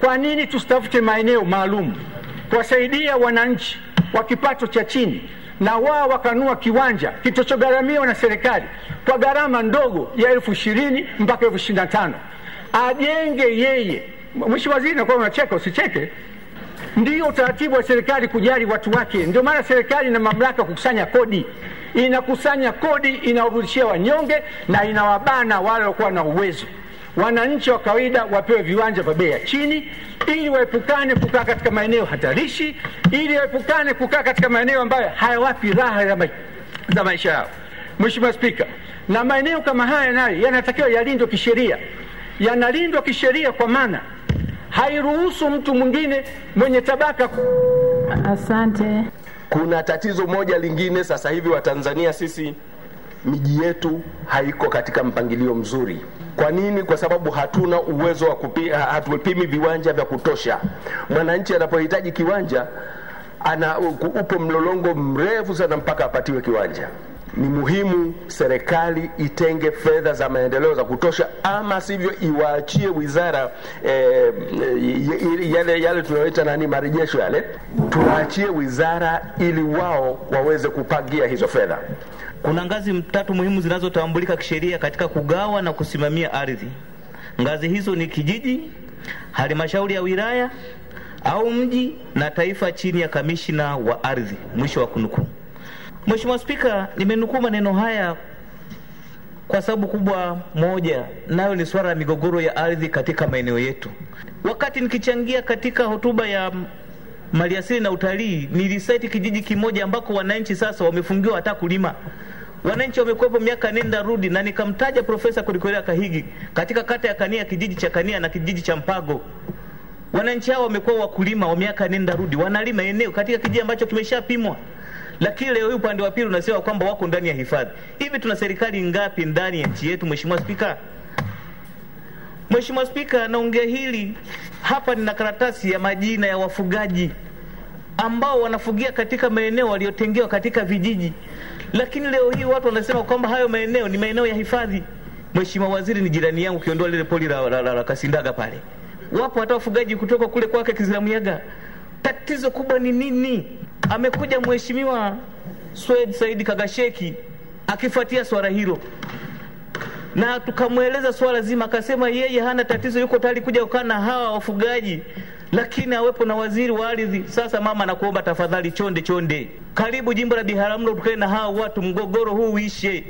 Kwa nini tusitafute maeneo maalum kuwasaidia wananchi wa kipato cha chini, na wao wakanua kiwanja kitochogaramiwa na serikali kwa gharama ndogo ya elfu ishirini mpaka elfu ishirini na tano ajenge yeye. Mwishi Waziri, nakuwa unacheka, usicheke. Ndio utaratibu wa serikali kujali watu wake. Ndio maana serikali ina mamlaka kukusanya kodi, inakusanya kodi, inawarudishia wanyonge na inawabana wale waliokuwa na uwezo. Wananchi wa kawaida wapewe viwanja vya bei ya chini, ili waepukane kukaa katika maeneo hatarishi, ili waepukane kukaa katika maeneo ambayo hayawapi raha za, ma za maisha yao. Mheshimiwa Spika, na maeneo kama haya nayo yanatakiwa yalindwe kisheria, yanalindwa kisheria kwa maana hairuhusu mtu mwingine mwenye tabaka. Asante. Kuna tatizo moja lingine sasa hivi, Watanzania sisi miji yetu haiko katika mpangilio mzuri. Kwa nini? Kwa sababu hatuna uwezo wa kupi, hatupimi viwanja vya kutosha. Mwananchi anapohitaji kiwanja ana upo mlolongo mrefu sana mpaka apatiwe kiwanja. Ni muhimu serikali itenge fedha za maendeleo za kutosha, ama sivyo iwaachie wizara eh, yale, yale tunayoita nani, marejesho yale, tuwaachie wizara ili wao waweze kupangia hizo fedha. Kuna ngazi tatu muhimu zinazotambulika kisheria katika kugawa na kusimamia ardhi. Ngazi hizo ni kijiji, halmashauri ya wilaya au mji na taifa chini ya kamishina wa ardhi. Mwisho wa kunukuu. Mheshimiwa Spika, nimenukuu maneno haya kwa sababu kubwa moja, nayo ni suala la migogoro ya ardhi katika maeneo yetu. Wakati nikichangia katika hotuba ya maliasili na utalii, nilisaiti kijiji kimoja ambako wananchi sasa wamefungiwa hata kulima. Wananchi wamekuwepo miaka nenda rudi, na nikamtaja Profesa Kulikolea Kahigi katika kata ya Kania, kijiji cha Kania na kijiji cha Mpago. Wananchi hao wamekuwa wakulima wa miaka nenda rudi, wanalima eneo katika kijiji ambacho kimeshapimwa lakini leo hii upande wa pili unasema kwamba wako ndani ya hifadhi. Hivi tuna serikali ngapi ndani ya nchi yetu, Mheshimiwa Spika? Mheshimiwa Spika, naongea hili hapa, nina karatasi ya majina ya wafugaji ambao wanafugia katika maeneo waliotengewa katika vijiji, lakini leo hii watu wanasema kwamba hayo maeneo ni maeneo ya hifadhi. Mheshimiwa Waziri ni jirani yangu, kiondoa lile poli la, la, la, la Kasindaga pale, wapo hata wafugaji kutoka kule kwake Kizilamuyaga. Tatizo kubwa ni nini? Amekuja Mheshimiwa Swed Saidi Kagasheki akifuatia swala hilo na tukamweleza swala zima, akasema yeye hana tatizo, yuko tayari kuja kukaa na hawa wafugaji, lakini awepo na waziri wa ardhi. Sasa mama, nakuomba tafadhali, chonde chonde, karibu jimbo la Biharamulo, tukae na hawa watu, mgogoro huu uishe.